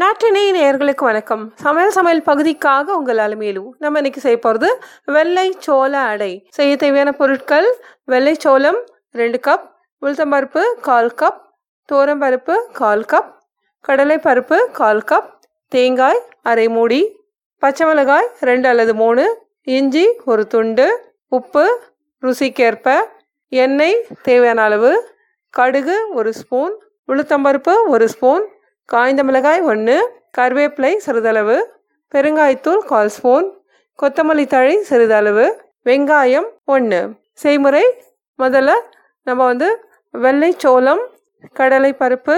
நாட்டினை நேர்களுக்கு வணக்கம். சமையல் சமையல் பகுதிக்காக உங்கள் அலுமையிலும் நம்ம இன்னைக்கு செய்ய போகிறது வெள்ளை சோள அடை. செய்ய தேவையான பொருட்கள் வெள்ளை சோளம் ரெண்டு கப் உளுத்தம்பருப்பு கால் கப் தோரம்பருப்பு கால் கப் கடலை பருப்பு கால் கப் தேங்காய் அரை மூடி பச்சை மிளகாய் ரெண்டு அல்லது மூணு இஞ்சி ஒரு துண்டு உப்பு ருசிக்கேற்ப எண்ணெய் தேவையான அளவு கடுகு ஒரு ஸ்பூன் உளுத்தம்பருப்பு ஒரு ஸ்பூன் காய்ந்த மிளகாய் ஒன்று கருவேப்பிலை சிறிதளவு பெருங்காயத்தூள் கால் ஸ்பூன் கொத்தமல்லி தழை சிறிதளவு வெங்காயம் ஒன்று. செய்முறை முதல்ல நம்ம வந்து வெள்ளை சோளம் கடலை பருப்பு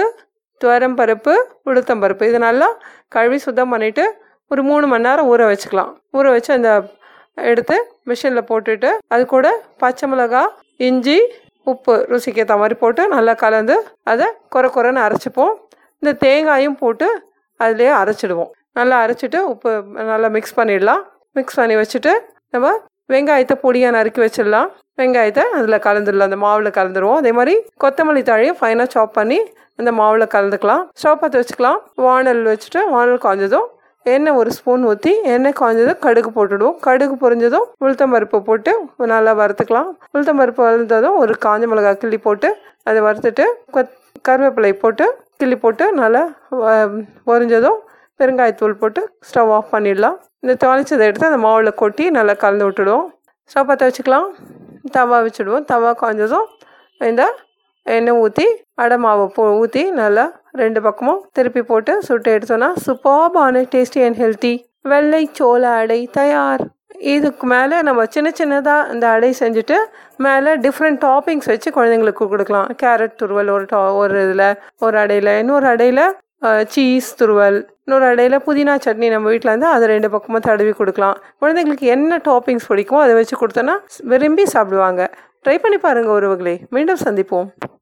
துவரம் பருப்பு உளுத்தம் பருப்பு. இது நல்லா கழுவி சுத்தம் பண்ணிவிட்டு ஒரு மூணு மணி நேரம் ஊற வச்சுக்கலாம். ஊற வச்சு அந்த எடுத்து மிஷினில் போட்டுட்டு அது கூட பச்சை மிளகாய் இஞ்சி உப்பு ருசிக்கு ஏற்ற மாதிரி போட்டு நல்லா கலந்து அதை குறை குறைன்னு அரைச்சிப்போம். இந்த தேங்காயும் போட்டு அதுலேயே அரைச்சிடுவோம். நல்லா அரைச்சிட்டு உப்பு நல்லா மிக்ஸ் பண்ணிடலாம். மிக்ஸ் பண்ணி வச்சுட்டு நம்ம வெங்காயத்தை பொடியாக நறுக்கி வச்சிடலாம். வெங்காயத்தை அதில் கலந்துடலாம். அந்த மாவில் கலந்துருவோம். அதே மாதிரி கொத்தமல்லி தாழையும் ஃபைனாக சாப் பண்ணி அந்த மாவில் கலந்துக்கலாம். ஸ்டவ் பற்ற வச்சுக்கலாம். வானல் வச்சுட்டு வானல் காய்ஞ்சதும் எண்ணெய் ஒரு ஸ்பூன் ஊற்றி எண்ணெய் காய்ஞ்சதும் கடுகு போட்டுடுவோம். கடுகு பொரிஞ்சதும் உளுத்தம் பருப்பு போட்டு நல்லா வறுத்துக்கலாம். உளுத்தம் பருப்பு வளர்ந்ததும் ஒரு காஞ்ச மிளகாய் கிள்ளி போட்டு அதை வறுத்துட்டு கொத் கருவேப்பிலை போட்டு கிள்ளி போட்டு நல்லா பொரிஞ்சதும் பெருங்காயத்தூள் போட்டு ஸ்டவ் ஆஃப் பண்ணிடலாம். இந்த தாளிச்சதை எடுத்து அந்த மாவில் கொட்டி நல்லா கலந்து விட்டுடுவோம். ஸ்டவ் பற்ற வச்சுக்கலாம். தவா வச்சுடுவோம். தவா காய்ஞ்சதும் இந்த எண்ணெய் ஊற்றி அடை மாவை போ ஊற்றி நல்லா ரெண்டு பக்கமும் திருப்பி போட்டு சுட்டு எடுத்தோன்னா சூப்பர்பான டேஸ்டி அண்ட் ஹெல்த்தி வெள்ளை சோள அடை தயார். இதுக்கு மேலே நம்ம சின்ன சின்னதாக இந்த அடை செஞ்சுட்டு மேலே டிஃப்ரெண்ட் டாப்பிங்ஸ் வச்சு குழந்தைங்களுக்கு கொடுக்கலாம். கேரட் துருவல் ஒரு டா ஒரு இதில் ஒரு அடையில். இன்னொரு அடையில் சீஸ் துருவல். இன்னொரு அடையில் புதினா சட்னி நம்ம வீட்டில் இருந்து அதை ரெண்டு பக்கமும் தடவி கொடுக்கலாம். குழந்தைங்களுக்கு என்ன டாப்பிங்ஸ் பிடிக்குமோ அதை வச்சு கொடுத்தோன்னா விரும்பி சாப்பிடுவாங்க. ட்ரை பண்ணி பாருங்கள் உறவுகளே. மீண்டும் சந்திப்போம்.